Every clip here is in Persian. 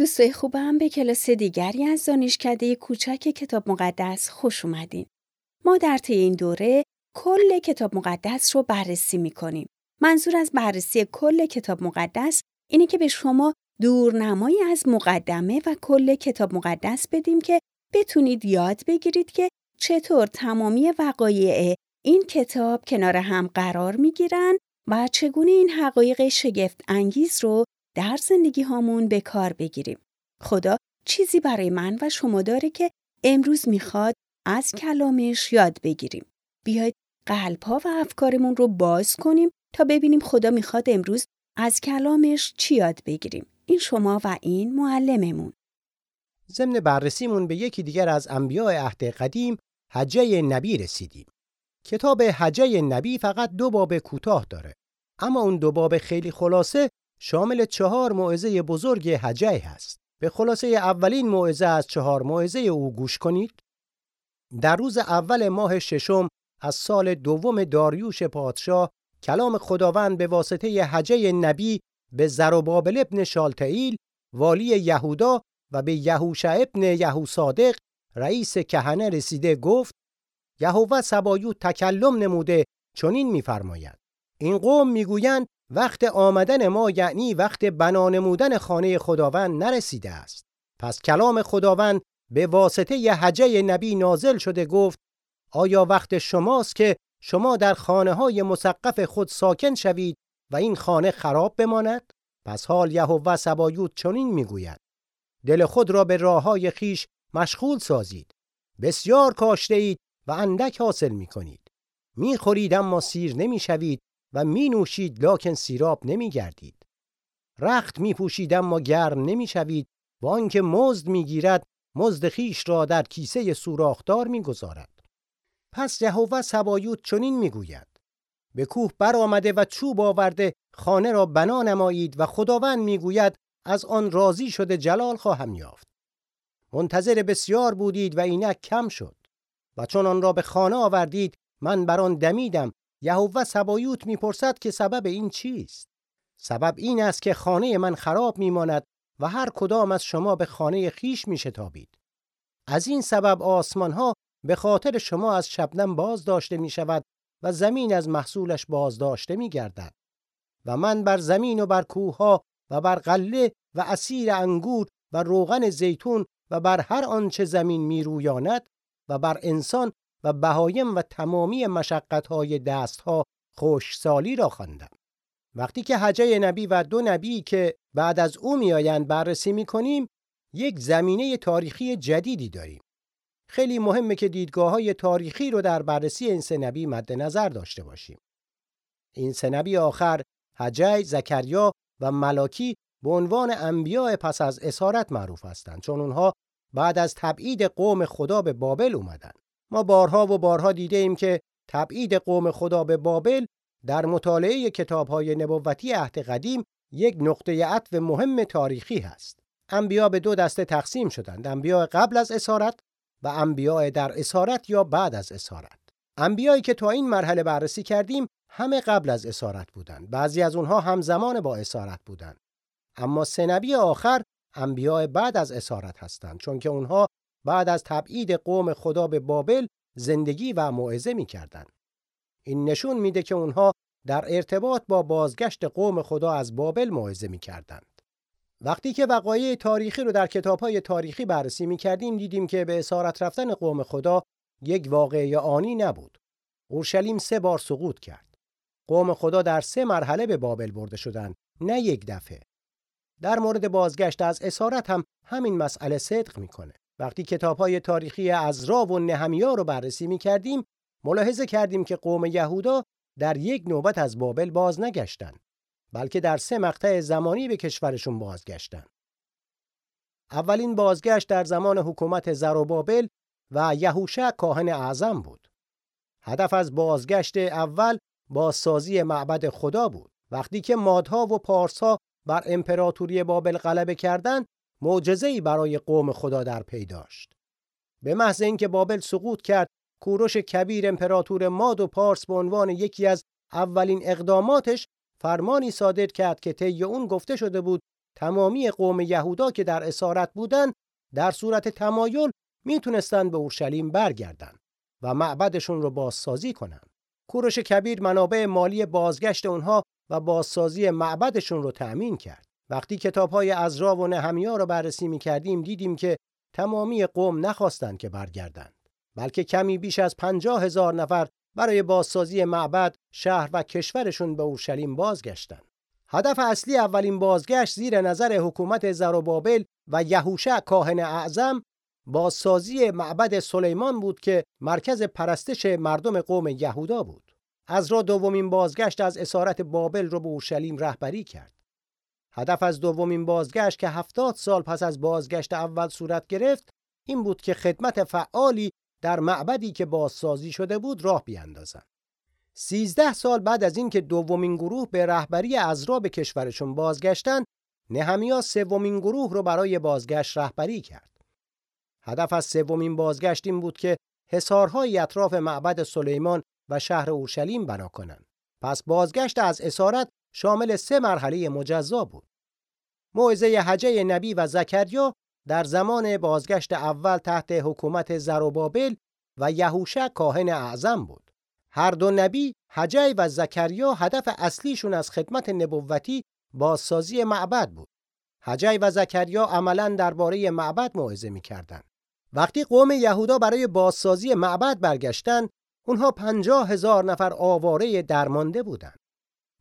دوستای خوبم به کلاس دیگری از دانشکده کوچک کتاب مقدس خوش اومدین. ما در طی این دوره کل کتاب مقدس رو بررسی می‌کنیم. منظور از بررسی کل کتاب مقدس اینه که به شما دورنمایی از مقدمه و کل کتاب مقدس بدیم که بتونید یاد بگیرید که چطور تمامی وقایع این کتاب کنار هم قرار می‌گیرن و چگونه این حقایق شگفت انگیز رو در زندگی هامون به کار بگیریم. خدا چیزی برای من و شما داره که امروز می‌خواد از کلامش یاد بگیریم. بیاید قلبها و افکارمون رو باز کنیم تا ببینیم خدا می‌خواد امروز از کلامش چی یاد بگیریم. این شما و این معلممون. ضمن بررسیمون به یکی دیگر از انبیاء عهد قدیم حجه نبی رسیدیم. کتاب حجه نبی فقط دو باب کوتاه داره. اما اون دو باب خیلی خلاصه شامل چهار موعظه بزرگ حجه هست. به خلاصه اولین موعظه از چهار موعظه او گوش کنید. در روز اول ماه ششم از سال دوم داریوش پادشاه کلام خداوند به واسطه حجه نبی به زروبابل ابن شالتئیل والی یهودا و به یهوشع ابن یهوصادق رئیس کهنه رسیده گفت یهوه سبایوت تکلم نموده چنین می‌فرماید این قوم می‌گویند وقت آمدن ما یعنی وقت بنا نمودن خانه خداوند نرسیده است. پس کلام خداوند به واسطه ی حجه نبی نازل شده گفت آیا وقت شماست که شما در خانه های مسقف خود ساکن شوید و این خانه خراب بماند؟ پس حال یهوه سبایوت چنین می‌گوید دل خود را به راه های خیش مشغول سازید. بسیار کاشته اید و اندک حاصل می کنید می خورید اما سیر نمی شوید و می نوشید لاکن سیراب نمی گردید. رخت می پوشید اما گرم نمی شوید و آنکه مزد می گیرد مزد خیش را در کیسه سوراخدار می گذارد. پس یهوه سبایوت چنین می گوید. به کوه برآمده و چوب آورده خانه را بنا نمایید و خداوند می‌گوید از آن راضی شده جلال خواهم یافت منتظر بسیار بودید و اینک کم شد و چون آن را به خانه آوردید من بر آن دمیدم یهوه سبایوت می‌پرسد که سبب این چیست سبب این است که خانه من خراب میماند و هر کدام از شما به خانه خیش میشتابید از این سبب آسمان ها به خاطر شما از شبنم باز داشته می شود و زمین از محصولش بازداشته می گردد. و من بر زمین و بر کوه و بر قله و اسیر انگور و روغن زیتون و بر هر آنچه زمین می رویاند و بر انسان و بهایم و تمامی مشقتهای دستها خوشسالی را خواندم. وقتی که حجه نبی و دو نبی که بعد از او میآیند بررسی می کنیم یک زمینه تاریخی جدیدی داریم. خیلی مهمه که دیدگاه های تاریخی رو در بررسی این سه نبی مد نظر داشته باشیم. این سه نبی آخر حجی، زکریا و ملاکی به عنوان انبیاء پس از اسارت معروف هستند چون اونها بعد از تبعید قوم خدا به بابل اومدن. ما بارها و بارها دیده ایم که تبعید قوم خدا به بابل در مطالعه کتاب‌های نبوتی عهد قدیم یک نقطه عطف مهم تاریخی هست. انبیا به دو دسته تقسیم شدند. انبیا قبل از اسارت و انبیاء در اسارت یا بعد از اسارت انبیایی که تا این مرحله بررسی کردیم همه قبل از اسارت بودند بعضی از اونها همزمان با اسارت بودند اما سه آخر انبیاء بعد از اسارت هستند چون که اونها بعد از تبعید قوم خدا به بابل زندگی و موعظه می‌کردند این نشون میده که اونها در ارتباط با بازگشت قوم خدا از بابل موعظه می‌کردند وقتی که وقایع تاریخی رو در کتاب‌های تاریخی بررسی می‌کردیم دیدیم که به اسارت رفتن قوم خدا یک واقعه آنی نبود. اورشلیم سه بار سقوط کرد. قوم خدا در سه مرحله به بابل برده شدند، نه یک دفعه. در مورد بازگشت از اسارت هم همین مسئله صدق می‌کنه. وقتی کتاب‌های تاریخی عزرا و نهمیا رو بررسی می‌کردیم، ملاحظه کردیم که قوم یهودا در یک نوبت از بابل باز نگشتند. بلکه در سه مقطع زمانی به کشورشون بازگشتن. اولین بازگشت در زمان حکومت زروبابل و یهوشع کاهن اعظم بود. هدف از بازگشت اول بازسازی معبد خدا بود. وقتی که مادها و پارسها بر امپراتوری بابل غلبه کردند، معجزه‌ای برای قوم خدا در پی داشت. به محض اینکه بابل سقوط کرد، کوروش کبیر امپراتور ماد و پارس به عنوان یکی از اولین اقداماتش فرمانی صادر کرد که طی اون گفته شده بود تمامی قوم یهودا که در اسارت بودند در صورت تمایل می‌تونستند به اورشلیم برگردند و معبدشون رو بازسازی کنند. کوروش کبیر منابع مالی بازگشت اونها و بازسازی معبدشون رو تأمین کرد. وقتی کتاب های ازرا و نهمیا رو بررسی می کردیم دیدیم که تمامی قوم نخواستند که برگردند. بلکه کمی بیش از پنجاه هزار نفر برای بازسازی معبد، شهر و کشورشون به اورشلیم بازگشتند. هدف اصلی اولین بازگشت زیر نظر حکومت زروبابل و یهوشع کاهن اعظم بازسازی معبد سلیمان بود که مرکز پرستش مردم قوم یهودا بود. از را دومین بازگشت از اسارت بابل را به اورشلیم رهبری کرد. هدف از دومین بازگشت که هفتاد سال پس از بازگشت اول صورت گرفت این بود که خدمت فعالی در معبدی که بازسازی شده بود راه بیاندازند. سیزده سال بعد از اینکه دومین گروه به رهبری ازرا به کشورشون بازگشتند، نهمیا سومین گروه رو برای بازگشت رهبری کرد. هدف از سومین بازگشت این بود که حصارهای اطراف معبد سلیمان و شهر اورشلیم بنا کنند. پس بازگشت از اسارت شامل سه مرحله مجزا بود. موعظه حجه نبی و زکریا در زمان بازگشت اول تحت حکومت زروبابل و یهوشع کاهن اعظم بود. هر دو نبی حجه و زکریا هدف اصلیشون از خدمت نبوتی بازسازی معبد بود. حجه و زکریا عملا درباره معبد موعظه می‌کردند. وقتی قوم یهودا برای بازسازی معبد برگشتند، اونها پنجاه هزار نفر آواره درمانده بودند.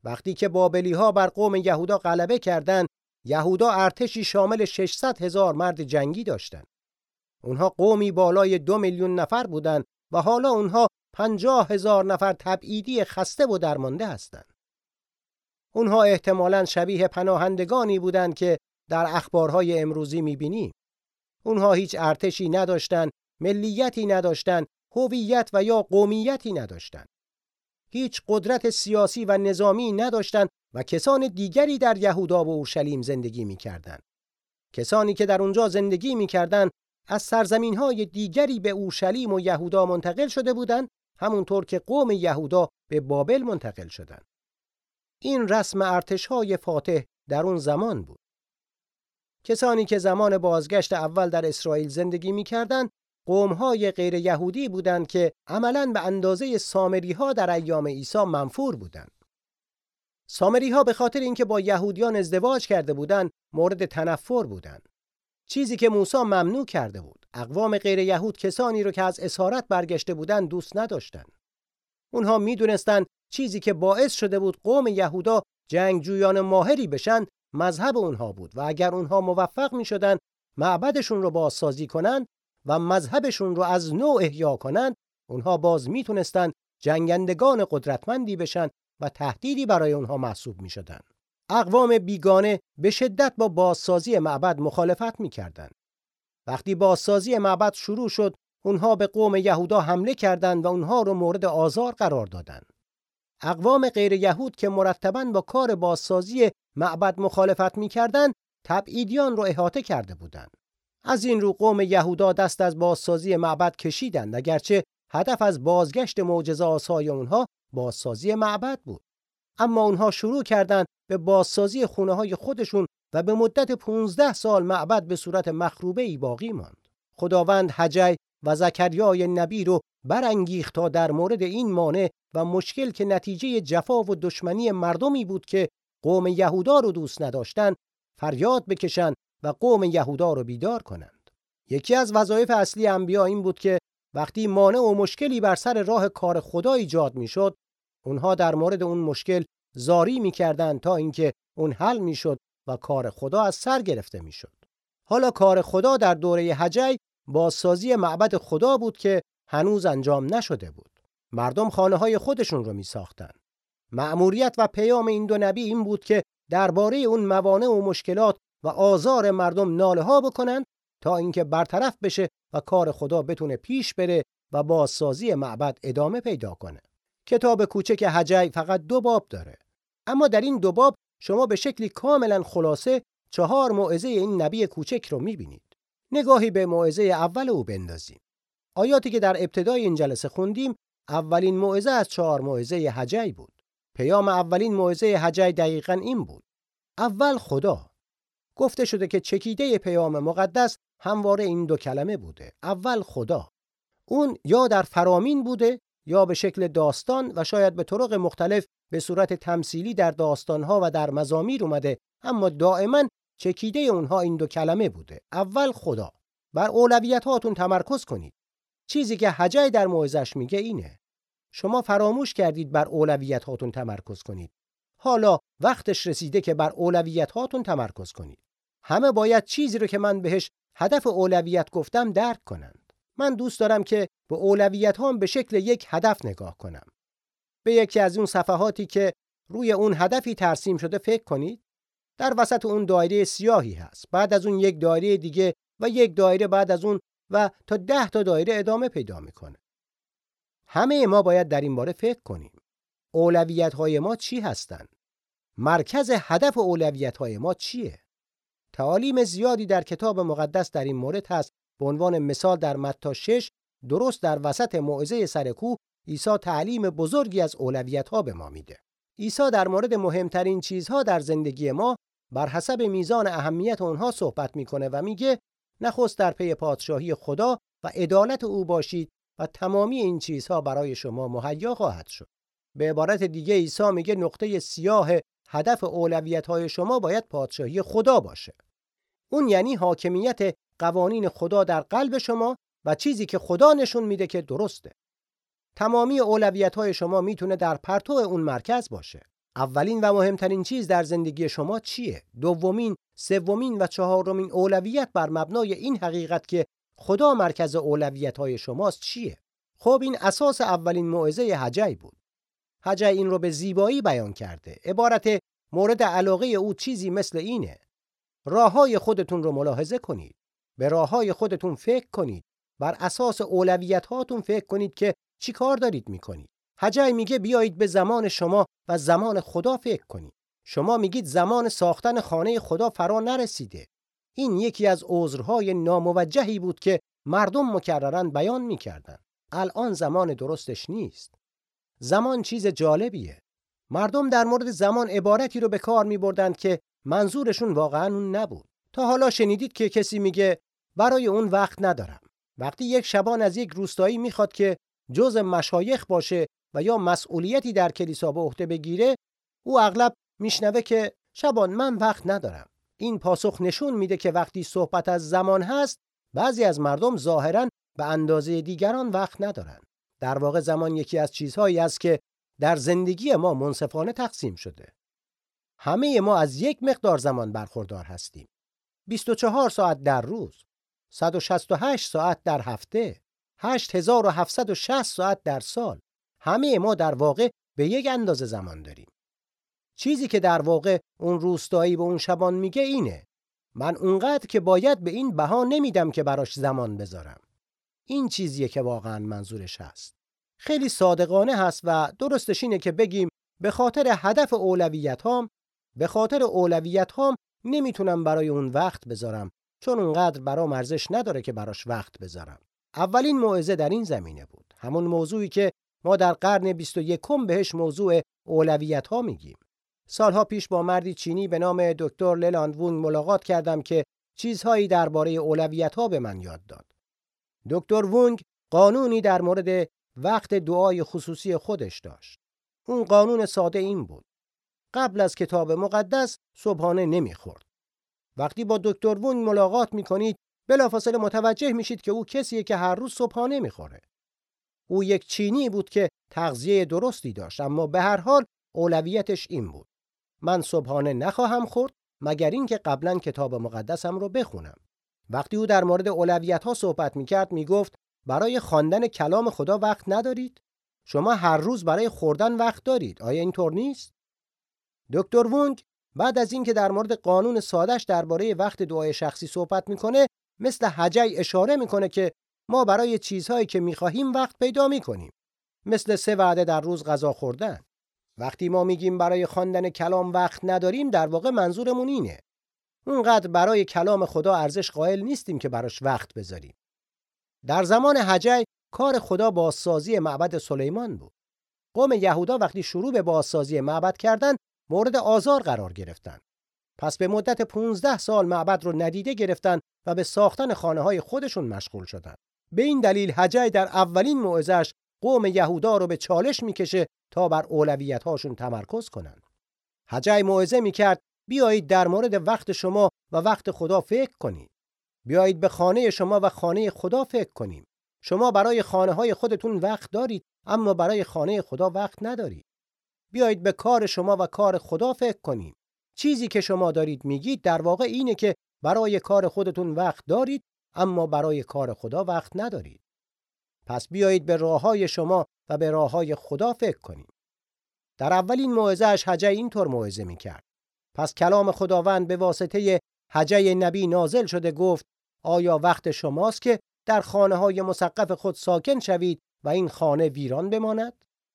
وقتی که بابلی ها بر قوم یهودا غلبه کردند، یهودا ارتشی شامل 600 هزار مرد جنگی داشتند. اونها قومی بالای دو میلیون نفر بودند و حالا اونها پنجاه هزار نفر تبعیدی خسته و درمانده هستند. اونها احتمالاً شبیه پناهندگانی بودند که در اخبارهای امروزی می‌بینیم. اونها هیچ ارتشی نداشتند، ملیتی نداشتند، هویت و یا قومیتی نداشتند. هیچ قدرت سیاسی و نظامی نداشتند و کسان دیگری در یهودا و اورشلیم زندگی می‌کردند. کسانی که در اونجا زندگی می‌کردند از سرزمین های دیگری به اورشلیم و یهودا منتقل شده بودند همونطور که قوم یهودا به بابل منتقل شدند. این رسم ارتش های فاتح در اون زمان بود. کسانی که زمان بازگشت اول در اسرائیل زندگی می‌کردند قومهای غیر یهودی بودند که عملاً به اندازه سامری ها در ایام عیسی منفور بودند. سامری ها به خاطر اینکه با یهودیان ازدواج کرده بودند مورد تنفر بودند. چیزی که موسی ممنوع کرده بود. اقوام غیر یهود کسانی رو که از اسارت برگشته بودند دوست نداشتند. اونها می‌دونستند چیزی که باعث شده بود قوم یهودا جنگجویان ماهری بشن مذهب اونها بود و اگر اونها موفق می شدن معبدشون رو بازسازی کنند و مذهبشون رو از نوع احیا کنند اونها باز می‌تونستند جنگندگان قدرتمندی بشن و تهدیدی برای اونها محسوب می شدن. اقوام بیگانه به شدت با بازسازی معبد مخالفت می‌کردند. وقتی بازسازی معبد شروع شد، اونها به قوم یهودا حمله کردند و اونها رو مورد آزار قرار دادند. اقوام غیر یهود که مرتبا با کار بازسازی معبد مخالفت می‌کردند، تبعیدیان رو احاطه کرده بودند. از این رو قوم یهودا دست از بازسازی معبد کشیدند اگرچه هدف از بازگشت معجزه آسای اونها بازسازی معبد بود. اما اونها شروع کردند به بازسازی خونه های خودشون و به مدت 15 سال معبد به صورت مخروبه ای باقی ماند. خداوند حجی و زکریای نبی رو برانگیخت تا در مورد این مانع و مشکل که نتیجه جفا و دشمنی مردمی بود که قوم یهودا رو دوست نداشتند فریاد بکشند و قوم یهودا رو بیدار کنند. یکی از وظایف اصلی انبیا این بود که وقتی مانع و مشکلی بر سر راه کار خدا ایجاد می‌شد اونها در مورد اون مشکل زاری می‌کردند تا اینکه اون حل می‌شد و کار خدا از سر گرفته می‌شد. حالا کار خدا در دوره حجی بازسازی معبد خدا بود که هنوز انجام نشده بود. مردم خانه های خودشون رو می ساختن. مأموریت و پیام این دو نبی این بود که درباره اون موانع و مشکلات و آزار مردم ناله ها بکنند تا اینکه برطرف بشه و کار خدا بتونه پیش بره و بازسازی معبد ادامه پیدا کنه. کتاب کوچک حجی فقط دو باب داره. اما در این دو باب شما به شکلی کاملا خلاصه چهار موعظه این نبی کوچک رو می‌بینید. نگاهی به موعظه اول او بندازیم. آیاتی که در ابتدای این جلسه خوندیم اولین موعظه از چهار موعظه حجی بود. پیام اولین موعظه حجی دقیقا این بود. اول خدا گفته شده که چکیده پیام مقدس همواره این دو کلمه بوده. اول خدا. اون یا در فرامین بوده یا به شکل داستان و شاید به طرق مختلف به صورت تمثیلی در داستانها و در مزامیر اومده اما دائما چکیده اونها این دو کلمه بوده. اول خدا. بر اولویت هاتون تمرکز کنید. چیزی که حجای در موعظش میگه اینه. شما فراموش کردید بر اولویت هاتون تمرکز کنید. حالا وقتش رسیده که بر اولویت هاتون تمرکز کنید. همه باید چیزی رو که من بهش هدف اولویت گفتم درک کنند. من دوست دارم که به اولویت هام به شکل یک هدف نگاه کنم. به یکی از اون صفحاتی که روی اون هدفی ترسیم شده فکر کنید. در وسط اون دایره سیاهی هست. بعد از اون یک دایره دیگه و یک دایره بعد از اون و تا ده تا دایره ادامه پیدا می‌کنه. همه ما باید در این باره فکر کنیم. اولویت های ما چی هستند مرکز هدف اولویت های ما چیه؟ تعالیم زیادی در کتاب مقدس در این مورد هست. به عنوان مثال در متی 6 درست در وسط موعظه سرکو عیسی تعلیم بزرگی از اولویت ها به ما میده. عیسی در مورد مهمترین چیزها در زندگی ما بر حسب میزان اهمیت آنها صحبت می‌کنه و میگه نخست در پی پادشاهی خدا و عدالت او باشید و تمامی این چیزها برای شما مهیا خواهد شد. به عبارت دیگه عیسی میگه نقطه سیاه هدف اولویت های شما باید پادشاهی خدا باشه. اون یعنی حاکمیت قوانین خدا در قلب شما و چیزی که خدا نشون میده که درسته. تمامی اولویت های شما می‌تونه در پرتو اون مرکز باشه. اولین و مهمترین چیز در زندگی شما چیه؟ دومین سومین و چهارمین اولویت بر مبنای این حقیقت که خدا مرکز اولویت های شماست چیه؟ خب این اساس اولین موعظه حجی بود. حجی این رو به زیبایی بیان کرده. عبارت مورد علاقه او چیزی مثل اینه. راههای خودتون رو ملاحظه کنید. به راههای خودتون فکر کنید. بر اساس اولویت هاتون فکر کنید که چی کار دارید می‌کنید. حجی میگه بیایید به زمان شما و زمان خدا فکر کنید. شما میگید زمان ساختن خانه خدا فرا نرسیده. این یکی از عذرهای ناموجهی بود که مردم مکررن بیان می‌کردند الان زمان درستش نیست. زمان چیز جالبیه. مردم در مورد زمان عبارتی رو به کار میبردند که منظورشون واقعا اون نبود. تا حالا شنیدید که کسی میگه برای اون وقت ندارم. وقتی یک شبان از یک روستایی می‌خواد که جز مشایخ باشه و یا مسئولیتی در کلیسا به عهده بگیره او اغلب میشنوه که شبان من وقت ندارم. این پاسخ نشون میده که وقتی صحبت از زمان هست بعضی از مردم ظاهرا به اندازه دیگران وقت ندارن. در واقع زمان یکی از چیزهایی است که در زندگی ما منصفانه تقسیم شده. همه ما از یک مقدار زمان برخوردار هستیم. 24 ساعت در روز 168 ساعت در هفته 8760 ساعت در سال. همه ما در واقع به یک اندازه زمان داریم. چیزی که در واقع اون روستایی به اون شبان میگه اینه. من اونقدر که باید به این بها نمیدم که براش زمان بذارم. این چیزیه که واقعا منظورش هست. خیلی صادقانه هست و درستش اینه که بگیم به خاطر هدف اولویت هام به خاطر اولویت هام نمی‌تونم برای اون وقت بذارم چون اونقدر برام ارزش نداره که براش وقت بذارم. اولین موعظه در این زمینه بود. همون موضوعی که ما در قرن 21 بهش موضوع اولویت ها میگیم. سالها پیش با مردی چینی به نام دکتر للاند وونگ ملاقات کردم که چیزهایی درباره اولویت ها به من یاد داد. دکتر وونگ قانونی در مورد وقت دعای خصوصی خودش داشت. اون قانون ساده این بود. قبل از کتاب مقدس صبحانه نمی‌خورد. وقتی با دکتر وونگ ملاقات می‌کنید بلافاصله متوجه میشید که او کسیه که هر روز صبحانه می‌خوره. او یک چینی بود که تغذیه درستی داشت اما به هر حال اولویتش این بود. من صبحانه نخواهم خورد مگر اینکه قبلا کتاب مقدسم رو بخونم. وقتی او در مورد اولویت ها صحبت می‌کرد می‌گفت برای خواندن کلام خدا وقت ندارید؟ شما هر روز برای خوردن وقت دارید آیا اینطور نیست؟ دکتر وونگ بعد از اینکه در مورد قانون سادش درباره وقت دعای شخصی صحبت می‌کنه مثل حجی اشاره می‌کنه که ما برای چیزهایی که می‌خواهیم وقت پیدا می‌کنیم مثل سه وعده در روز غذا خوردن. وقتی ما میگیم برای خواندن کلام وقت نداریم در واقع منظورمون اینه. اونقدر برای کلام خدا ارزش قائل نیستیم که براش وقت بذاریم در زمان حجی کار خدا بازسازی معبد سلیمان بود قوم یهودا وقتی شروع به بازسازی معبد کردند مورد آزار قرار گرفتند پس به مدت 15 سال معبد رو ندیده گرفتن و به ساختن خانه های خودشون مشغول شدن. به این دلیل حجای در اولین موعظش قوم یهودا رو به چالش می‌کشه تا بر اولویت هاشون تمرکز کنند. حجای موعظه می‌کرد بیایید در مورد وقت شما و وقت خدا فکر کنید. بیایید به خانه شما و خانه خدا فکر کنیم. شما برای خانه های خودتون وقت دارید اما برای خانه خدا وقت ندارید. بیایید به کار شما و کار خدا فکر کنیم. چیزی که شما دارید میگید در واقع اینه که برای کار خودتون وقت دارید اما برای کار خدا وقت ندارید. پس بیایید به راه های شما و به راه های خدا فکر کنیم. در اولین موعظه‌اش حجه اینطور موعظه می‌کرد. پس کلام خداوند به واسطه حجه نبی نازل شده گفت آیا وقت شماست که در خانه های مسقف خود ساکن شوید و این خانه ویران بماند؟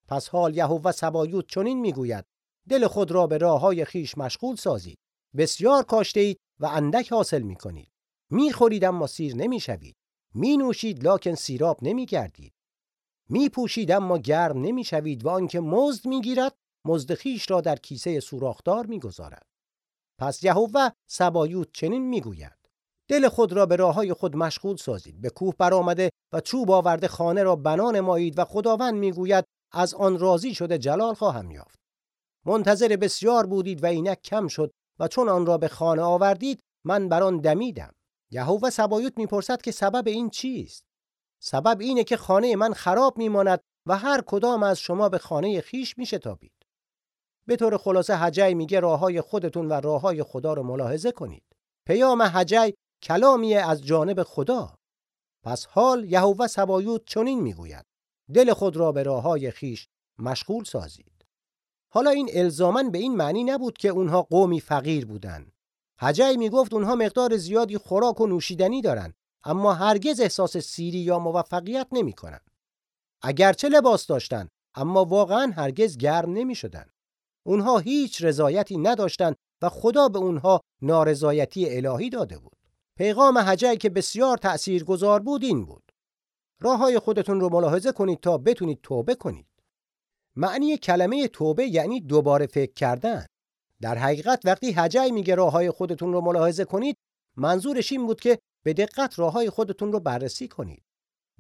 پس حال یهوه سبایوت چنین می‌گوید دل خود را به راه های خیش مشغول سازید بسیار کاشته اید و اندک حاصل می کنید می خورید اما سیر نمی شوید می نوشید لاکن سیراب نمی گردید می پوشید اما گرم نمی شوید و آنکه مزد می گیرد مزد خیش را در کیسه سوراخدار می گذارد پس یهوه سبایوت چنین می گوید دل خود را به راه های خود مشغول سازید به کوه برآمده و چوب آورده خانه را بنان مایید و خداوند می‌گوید از آن راضی شده جلال خواهم یافت. منتظر بسیار بودید و اینک کم شد و چون آن را به خانه آوردید من بر آن دمیدم. یهوه سبایوت می‌پرسد که سبب این چیست؟ سبب اینه که خانه من خراب میماند و هر کدام از شما به خانه خیش میشتابید. به طور خلاصه حجی میگه راه های خودتون و راه های خدا رو ملاحظه کنید پیام حجی کلامی از جانب خدا پس حال یهوه سبایوت چنین می‌گوید دل خود را به راه های خیش مشغول سازید حالا این الزامن به این معنی نبود که اونها قومی فقیر بودند. حجی می‌گفت اونها مقدار زیادی خوراک و نوشیدنی دارن اما هرگز احساس سیری یا موفقیت نمی‌کنن. اگرچه لباس داشتن اما واقعا هرگز گرم نمی شدن. اونها هیچ رضایتی نداشتند و خدا به اونها نارضایتی الهی داده بود. پیغام حجی که بسیار تأثیرگذار بود این بود. راه های خودتون رو ملاحظه کنید تا بتونید توبه کنید. معنی کلمه توبه یعنی دوباره فکر کردن. در حقیقت وقتی حجی میگه راه های خودتون رو ملاحظه کنید منظورش این بود که به دقت راه های خودتون رو بررسی کنید.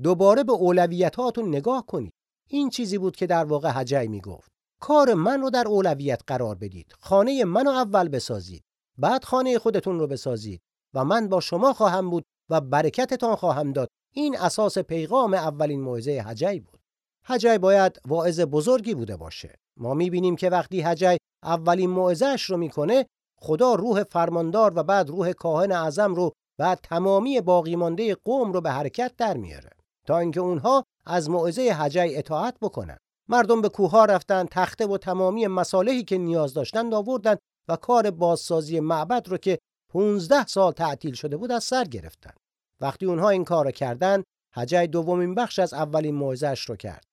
دوباره به اولویتاتون نگاه کنید. این چیزی بود که در واقع حجی می‌گفت. کار من رو در اولویت قرار بدید. خانه منو اول بسازید. بعد خانه خودتون رو بسازید و من با شما خواهم بود و برکتتان خواهم داد. این اساس پیغام اولین موعظه حجی بود. حجی باید واعظ بزرگی بوده باشه. ما می‌بینیم که وقتی حجی اولین موعظهش رو می‌کنه خدا روح فرماندار و بعد روح کاهن اعظم رو و تمامی باقی مانده قوم رو به حرکت در میاره تا اینکه اونها از موعظه حجی اطاعت بکنن. مردم به کوه رفتن تخته و تمامی مصالحی که نیاز داشتن آوردن و کار بازسازی معبد رو که 15 سال تعطیل شده بود از سر گرفتن. وقتی اونها این کار رو کردن حجی دومین بخش از اولین موعظه‌اش رو کرد.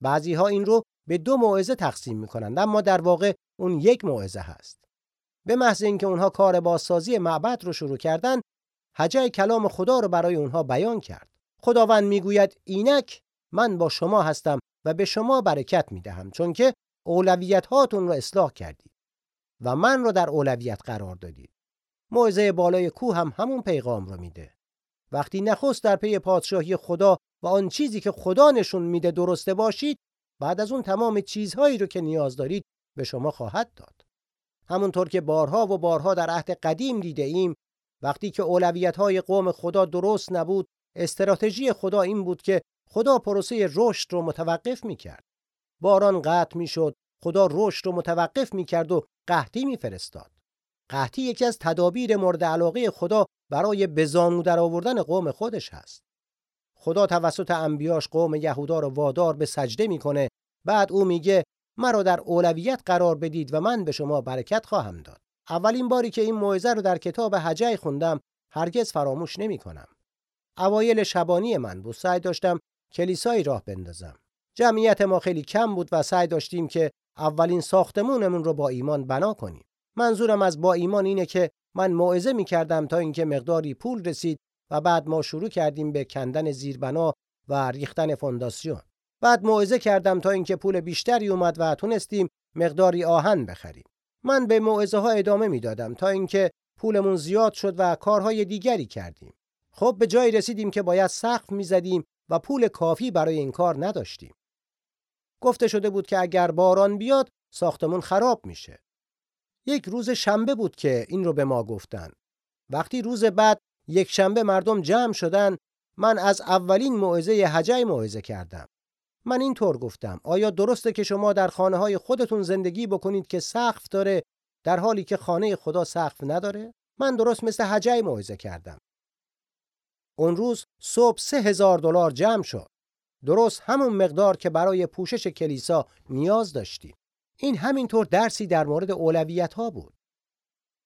بعضی ها این رو به دو موعظه تقسیم می‌کنند اما در واقع اون یک موعظه هست به محض اینکه اونها کار بازسازی معبد رو شروع کردن حجای کلام خدا رو برای اونها بیان کرد خداوند می‌گوید اینک من با شما هستم و به شما برکت می‌دهم چون که اولویت هاتون رو اصلاح کردید و من رو در اولویت قرار دادید. موعظه بالای کوه هم همون پیغام رو میده. وقتی نخست در پی پادشاهی خدا و آن چیزی که خدا نشون میده درسته باشید بعد از اون تمام چیزهایی رو که نیاز دارید به شما خواهد داد. همونطور که بارها و بارها در عهد قدیم دیده ایم وقتی که اولویت های قوم خدا درست نبود استراتژی خدا این بود که خدا پروسه رشد رو متوقف می‌کرد. باران قطع می‌شد خدا رشد رو متوقف می‌کرد و قحطی میفرستاد. قحطی یکی از تدابیر مورد علاقه خدا برای بزانو در آوردن قوم خودش هست. خدا توسط انبیاش قوم یهودا رو وادار به سجده می‌کنه. بعد او میگه مرا در اولویت قرار بدید و من به شما برکت خواهم داد. اولین باری که این موعظه رو در کتاب حجی خوندم هرگز فراموش نمی‌کنم. اوایل شبانی من بود سعی داشتم کلیسایی راه بندازم. جمعیت ما خیلی کم بود و سعی داشتیم که اولین ساختمونمون رو با ایمان بنا کنیم. منظورم از با ایمان اینه که من موعظه می‌کردم تا اینکه مقداری پول رسید و بعد ما شروع کردیم به کندن زیربنا و ریختن فونداسیون. بعد موعظه کردم تا اینکه پول بیشتری اومد و تونستیم مقداری آهن بخریم. من به موعظه ها ادامه می‌دادم تا اینکه پولمون زیاد شد و کارهای دیگری کردیم. خب به جایی رسیدیم که باید سقف می‌زدیم و پول کافی برای این کار نداشتیم. گفته شده بود که اگر باران بیاد ساختمون خراب میشه. یک روز شنبه بود که این رو به ما گفتن. وقتی روز بعد یک شنبه مردم جمع شدن من از اولین موعظه حجای موعظه کردم. من این طور گفتم آیا درسته که شما در خانه های خودتون زندگی بکنید که سقف داره در حالی که خانه خدا سقف نداره؟ من درست مثل حجای موعظه کردم. اون روز صبح سه هزار دلار جمع شد. درست همون مقدار که برای پوشش کلیسا نیاز داشتیم. این همینطور درسی در مورد اولویت ها بود.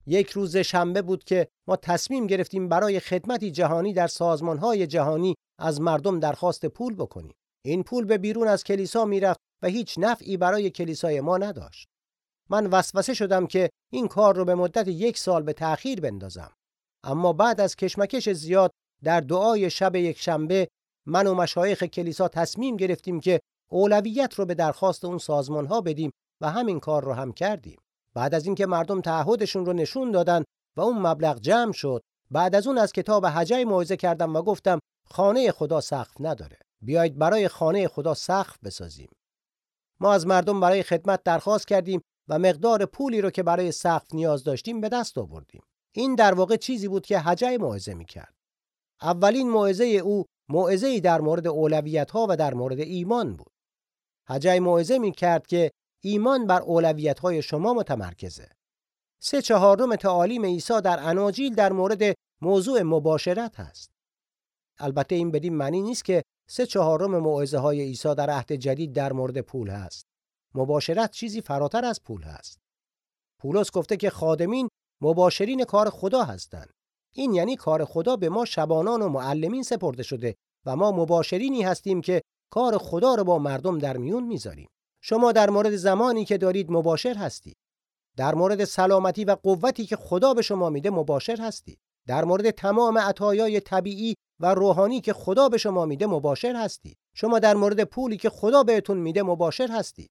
یک روز شنبه بود که ما تصمیم گرفتیم برای خدمتی جهانی در سازمان های جهانی از مردم درخواست پول بکنیم. این پول به بیرون از کلیسا می‌رفت و هیچ نفعی برای کلیسای ما نداشت. من وسوسه شدم که این کار رو به مدت یک سال به تأخیر بندازم. اما بعد از کشمکش زیاد در دعای شب یک شنبه من و مشایخ کلیسا تصمیم گرفتیم که اولویت رو به درخواست اون سازمان ها بدیم و همین کار رو هم کردیم. بعد از اینکه مردم تعهدشون رو نشون دادن و اون مبلغ جمع شد، بعد از اون از کتاب حجای موعظه کردم و گفتم خانه خدا سقف نداره. بیایید برای خانه خدا سقف بسازیم. ما از مردم برای خدمت درخواست کردیم و مقدار پولی رو که برای سقف نیاز داشتیم به دست آوردیم. این در واقع چیزی بود که حجای موعظه می‌کرد. اولین موعظه او موعظه‌ای در مورد اولویت ها و در مورد ایمان بود. حجای موعظه می کرد که ایمان بر اولویت های شما متمرکزه. سه چهارم تعالیم عیسی در اناجیل در مورد موضوع مباشرت هست. البته این بدین معنی نیست که سه چهارم موعظه های عیسی در عهد جدید در مورد پول هست. مباشرت چیزی فراتر از پول هست. پولس گفته که خادمین مباشرین کار خدا هستند. این یعنی کار خدا به ما شبانان و معلمین سپرده شده و ما مباشرینی هستیم که کار خدا رو با مردم در میون می‌ذاریم. شما در مورد زمانی که دارید مباشر هستید. در مورد سلامتی و قوتی که خدا به شما میده مباشر هستید. در مورد تمام عطایای طبیعی و روحانی که خدا به شما میده مباشر هستید. شما در مورد پولی که خدا بهتون میده مباشر هستید.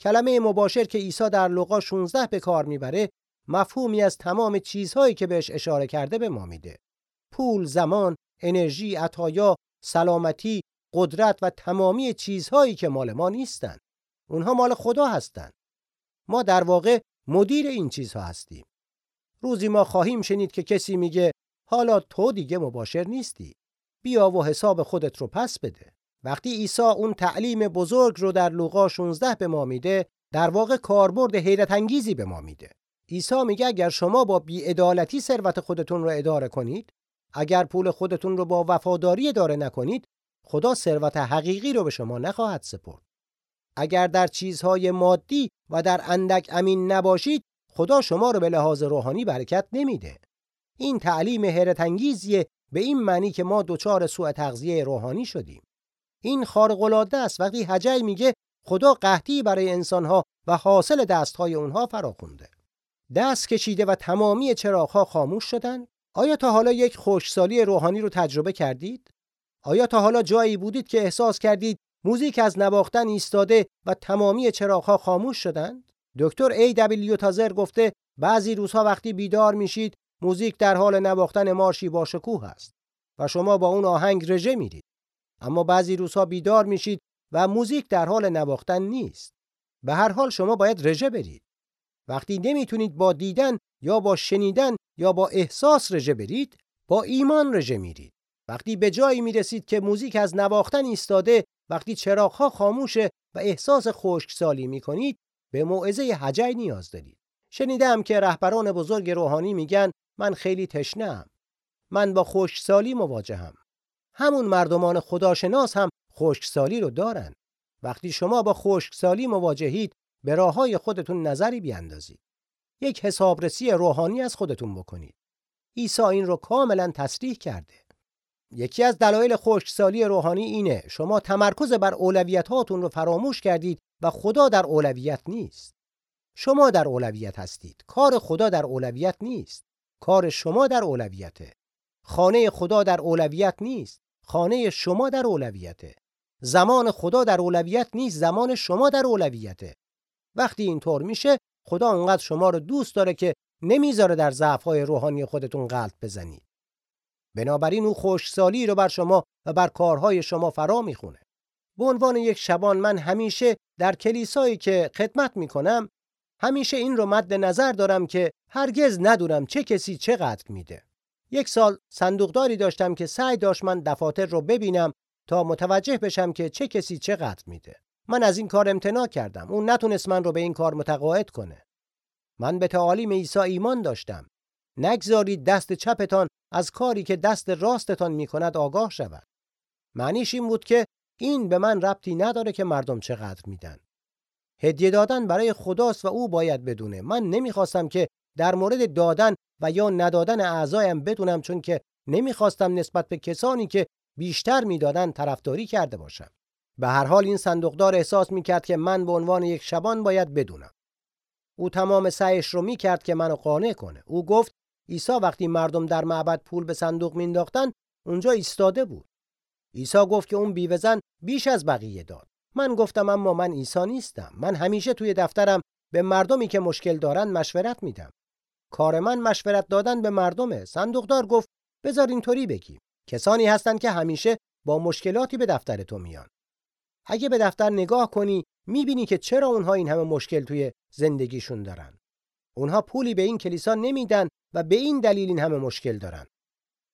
کلمه مباشر که عیسی در لوقا 16 به کار می‌بره مفهومی از تمام چیزهایی که بهش اشاره کرده به ما میده. پول، زمان، انرژی، عطایا، سلامتی، قدرت و تمامی چیزهایی که مال ما نیستن. اونها مال خدا هستند. ما در واقع مدیر این چیزها هستیم. روزی ما خواهیم شنید که کسی میگه حالا تو دیگه مباشر نیستی. بیا و حساب خودت رو پس بده. وقتی عیسی اون تعلیم بزرگ رو در لوقا 16 به ما میده، در واقع کاربرد حیرت انگیزی به ما میده. عیسی میگه اگر شما با بیعدالتی ثروت خودتون رو اداره کنید، اگر پول خودتون رو با وفاداری اداره نکنید، خدا ثروت حقیقی رو به شما نخواهد سپرد. اگر در چیزهای مادی و در اندک امین نباشید خدا شما رو به لحاظ روحانی برکت نمیده. این تعلیم حیرت انگیزیه به این معنی که ما دچار سوء تغذیه روحانی شدیم. این خارق العاده است. وقتی حجی میگه خدا قحطی برای انسانها و حاصل دستهای اونها فراخونده. دست کشیده و تمامی چراغها خاموش شدن آیا تا حالا یک خوشسالی روحانی رو تجربه کردید؟ آیا تا حالا جایی بودید که احساس کردید موزیک از نواختن ایستاده و تمامی چراغها خاموش شدند؟ دکتر ای دبلیو تازر گفته بعضی روزها وقتی بیدار میشید موزیک در حال نواختن مارشی با شکوه است و شما با اون آهنگ رژه میرید. اما بعضی روزها بیدار میشید و موزیک در حال نواختن نیست. به هر حال شما باید رژه برید وقتی نمی‌تونید با دیدن یا با شنیدن یا با احساس رژه برید با ایمان رژه میرید. وقتی به جایی می‌رسید که موزیک از نواختن ایستاده وقتی چراغها خاموشه و احساس خشکسالی می‌کنید به موعظه حجی نیاز دارید. شنیدم که رهبران بزرگ روحانی میگن من خیلی تشنه‌ام. من با خشکسالی مواجهم. همون مردمان خداشناس هم خشکسالی رو دارن. وقتی شما با خشکسالی مواجهید به راههای خودتون نظری بیاندازید. یک حسابرسی روحانی از خودتون بکنید. عیسی این رو کاملا تصریح کرده. یکی از دلایل خشکسالی روحانی اینه شما تمرکز بر اولویت هاتون رو فراموش کردید و خدا در اولویت نیست. شما در اولویت هستید. کار خدا در اولویت نیست. کار شما در اولویته. خانه خدا در اولویت نیست. خانه شما در اولویته. زمان خدا در اولویت نیست. زمان شما در اولویته. وقتی اینطور میشه خدا اونقدر شما رو دوست داره که نمی‌ذاره در ضعف‌های روحانی خودتون قلب بزنید. بنابراین او خوشسالی رو بر شما و بر کارهای شما فرا می‌خونه. به عنوان یک شبان من همیشه در کلیسایی که خدمت می‌کنم همیشه این رو مد نظر دارم که هرگز ندونم چه کسی چقدر میده. یک سال صندوقداری داشتم که سعی داشت من دفاتر رو ببینم تا متوجه بشم که چه کسی چقدر میده. من از این کار امتناع کردم. اون نتونست من رو به این کار متقاعد کنه. من به تعالیم عیسی ایمان داشتم. نگذارید دست چپتان از کاری که دست راستتان می‌کند آگاه شود. معنیش این بود که این به من ربطی نداره که مردم چقدر میدن. هدیه دادن برای خداست و او باید بدونه. من نمی‌خواستم که در مورد دادن و یا ندادن اعضایم بدونم چون که نمی‌خواستم نسبت به کسانی که بیشتر می‌دادن طرفداری کرده باشم. به هر حال این صندوقدار احساس می‌کرد که من به عنوان یک شبان باید بدونم. او تمام سعیش رو می‌کرد که منو قانع کنه. او گفت عیسی وقتی مردم در معبد پول به صندوق مینداختن اونجا ایستاده بود. عیسی گفت که اون بیوه‌زن بیش از بقیه داد. من گفتم اما من عیسی نیستم. من همیشه توی دفترم به مردمی که مشکل دارن مشورت میدم. کار من مشورت دادن به مردمه. صندوقدار گفت بذار اینطوری بگیم. کسانی هستند که همیشه با مشکلاتی به دفتر تو میان. اگه به دفتر نگاه کنی می‌بینی که چرا اونها این همه مشکل توی زندگیشون دارن. اونها پولی به این کلیسا نمیدن و به این دلیل این همه مشکل دارن.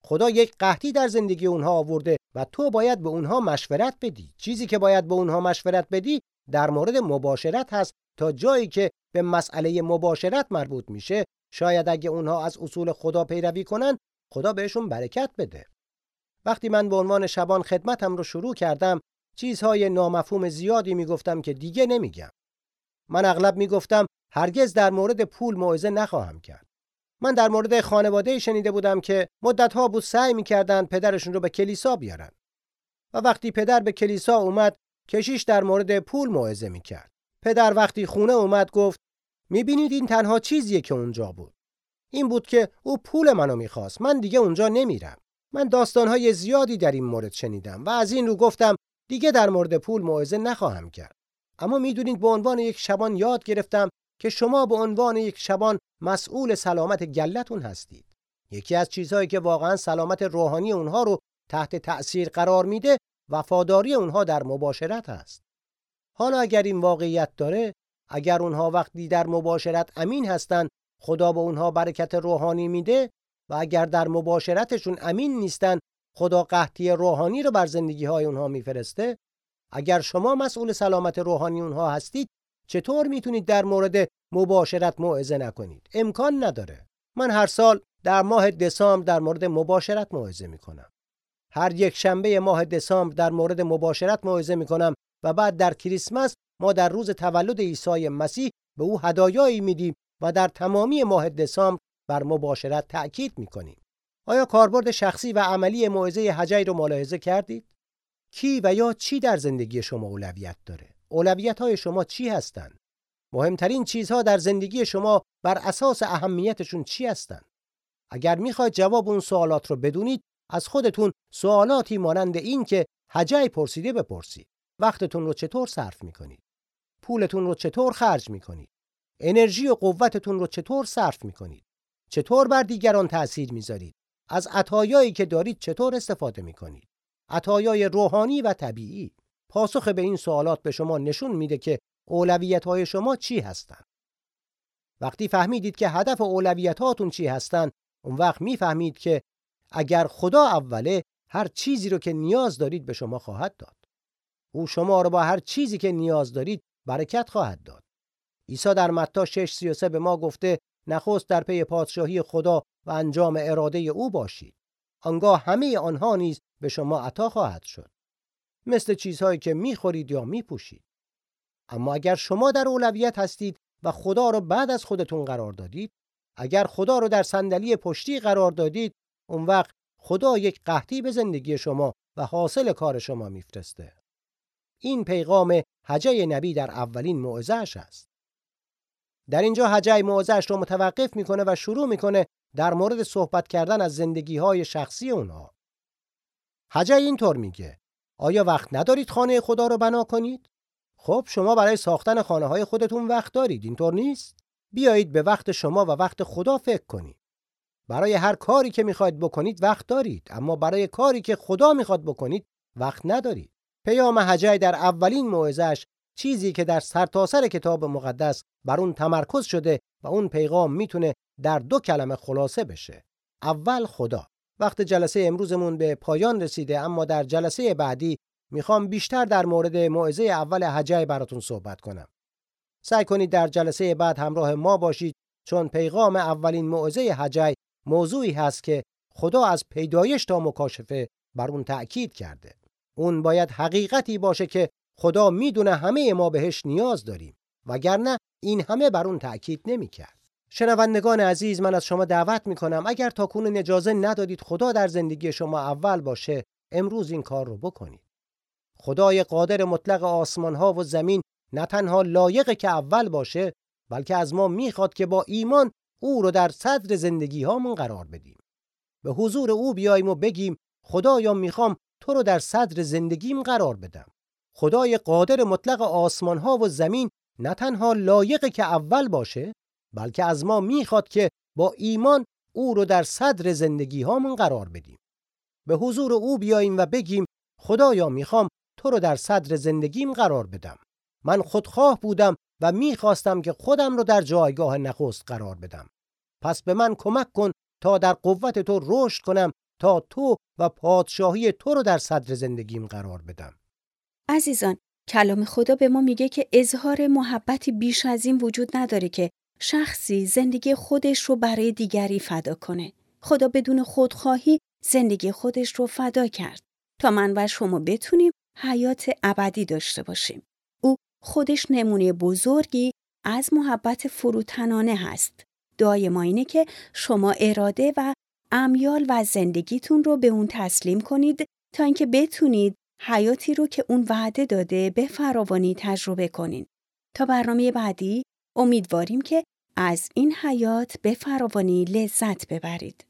خدا یک قحطی در زندگی اونها آورده و تو باید به اونها مشورت بدی. چیزی که باید به اونها مشورت بدی در مورد مباشرت هست تا جایی که به مسئله مباشرت مربوط میشه شاید اگه اونها از اصول خدا پیروی کنن خدا بهشون برکت بده. وقتی من به عنوان شبان خدمتم رو شروع کردم چیزهای نامفهوم زیادی می‌گفتم که دیگه نمیگم. من اغلب می‌گفتم هرگز در مورد پول موعظه نخواهم کرد. من در مورد خانواده شنیده بودم که مدتها بود سعی می‌کردن پدرشون رو به کلیسا بیارن. و وقتی پدر به کلیسا اومد کشیش در مورد پول موعظه می‌کرد. پدر وقتی خونه اومد گفت می‌بینید این تنها چیزیه که اونجا بود. این بود که او پول منو می‌خواست. من دیگه اونجا نمیرم. من داستانهای زیادی در این مورد شنیدم و از این رو گفتم دیگه در مورد پول موعظه نخواهم کرد. اما می‌دونید به عنوان یک شبان یاد گرفتم که شما به عنوان یک شبان مسئول سلامت گلتون هستید. یکی از چیزهایی که واقعا سلامت روحانی اونها رو تحت تأثیر قرار میده وفاداری اونها در مباشرت هست. حالا اگر این واقعیت داره اگر اونها وقتی در مباشرت امین هستند خدا به اونها برکت روحانی میده و اگر در مباشرتشون امین نیستن خدا قحطی روحانی رو بر زندگی های اونها میفرسته. اگر شما مسئول سلامت روحانی اونها هستید چطور می‌تونید در مورد مباشرت موعظه نکنید؟ امکان نداره. من هر سال در ماه دسامبر در مورد مباشرت موعظه می‌کنم. هر یک شنبه ماه دسامبر در مورد مباشرت موعظه می‌کنم و بعد در کریسمس ما در روز تولد عیسی مسیح به او هدایایی میدیم و در تمامی ماه دسامبر بر مباشرت تأکید می‌کنیم. آیا کاربرد شخصی و عملی موعظه حجی رو ملاحظه کردید؟ کی و یا چی در زندگی شما اولویت داره؟ اولویت های شما چی هستند مهمترین چیزها در زندگی شما بر اساس اهمیتشون چی هستند اگر می‌خواید جواب اون سوالات رو بدونید از خودتون سوالاتی مانند این که حجی پرسیده بپرسید. وقتتون رو چطور صرف می‌کنید؟ پولتون رو چطور خرج می‌کنید؟ انرژی و قوتتون رو چطور صرف می‌کنید؟ چطور بر دیگران تأثیر می‌ذارید؟ از عطایایی که دارید چطور استفاده می‌کنید؟ عطایای روحانی و طبیعی. پاسخ به این سوالات به شما نشون میده که اولویت های شما چی هستند وقتی فهمیدید که هدف اولویتاتون چی هستند اون وقت می‌فهمید که اگر خدا اوله هر چیزی رو که نیاز دارید به شما خواهد داد. او شما رو با هر چیزی که نیاز دارید برکت خواهد داد. عیسی در متی 6:33 به ما گفته نخست در پی پادشاهی خدا و انجام اراده او باشید. آنگاه همه آنها نیز به شما عطا خواهد شد. مثل چیزهایی که می‌خورید یا میپوشید. اما اگر شما در اولویت هستید و خدا رو بعد از خودتون قرار دادید اگر خدا رو در صندلی پشتی قرار دادید اون وقت خدا یک قحطی به زندگی شما و حاصل کار شما میفرسته. این پیغام حجه نبی در اولین موعظه‌اش است. در اینجا حجه موعظه‌اش رو متوقف می‌کنه و شروع می‌کنه در مورد صحبت کردن از زندگی های شخصی اونها حجه اینطور میگه آیا وقت ندارید خانه خدا رو بنا کنید خب شما برای ساختن خانه های خودتون وقت دارید اینطور نیست بیایید به وقت شما و وقت خدا فکر کنید. برای هر کاری که می‌خواید بکنید وقت دارید اما برای کاری که خدا می‌خواد بکنید وقت ندارید. پیام حجای در اولین موعظه‌اش چیزی که در سرتاسر سر کتاب مقدس بر اون تمرکز شده و اون پیغام می‌تونه در دو کلمه خلاصه بشه. اول خدا. وقت جلسه امروزمون به پایان رسیده اما در جلسه بعدی می‌خوام بیشتر در مورد موعظه اول حجای براتون صحبت کنم. سعی کنید در جلسه بعد همراه ما باشید چون پیغام اولین موعظه حجای موضوعی هست که خدا از پیدایش تا مکاشفه بر اون تأکید کرده. اون باید حقیقتی باشه که خدا می‌دونه همه ما بهش نیاز داریم وگرنه این همه بر اون تأکید نمی‌کرد. شنوندگان عزیز من از شما دعوت می‌کنم اگر تا کنون اجازه ندادید خدا در زندگی شما اول باشه امروز این کار رو بکنید. خدای قادر مطلق آسمان ها و زمین نه تنها لایق که اول باشه بلکه از ما می‌خواد که با ایمان او رو در صدر زندگی هامون قرار بدیم. به حضور او بیاییم و بگیم خدایا می‌خوام تو رو در صدر زندگیم قرار بدم. خدای قادر مطلق آسمان ها و زمین نه تنها لایق که اول باشه بلکه از ما می‌خواد که با ایمان او رو در صدر زندگی هامون قرار بدیم. به حضور او بیاییم و بگیم خدایا می‌خوام تو رو در صدر زندگیم قرار بدم. من خودخواه بودم و می‌خواستم که خودم رو در جایگاه نخست قرار بدم. پس به من کمک کن تا در قوت تو رشد کنم تا تو و پادشاهی تو رو در صدر زندگیم قرار بدم. عزیزان، کلام خدا به ما میگه که اظهار محبتی بیش از این وجود نداره که شخصی زندگی خودش رو برای دیگری فدا کنه. خدا بدون خودخواهی زندگی خودش رو فدا کرد تا من و شما بتونیم حیات ابدی داشته باشیم. او خودش نمونه بزرگی از محبت فروتنانه هست. دعای ما اینه که شما اراده و امیال و زندگیتون رو به اون تسلیم کنید تا اینکه بتونید حیاتی رو که اون وعده داده به فراوانی تجربه کنین. تا برنامه بعدی امیدواریم که از این حیات به فراوانی لذت ببرید.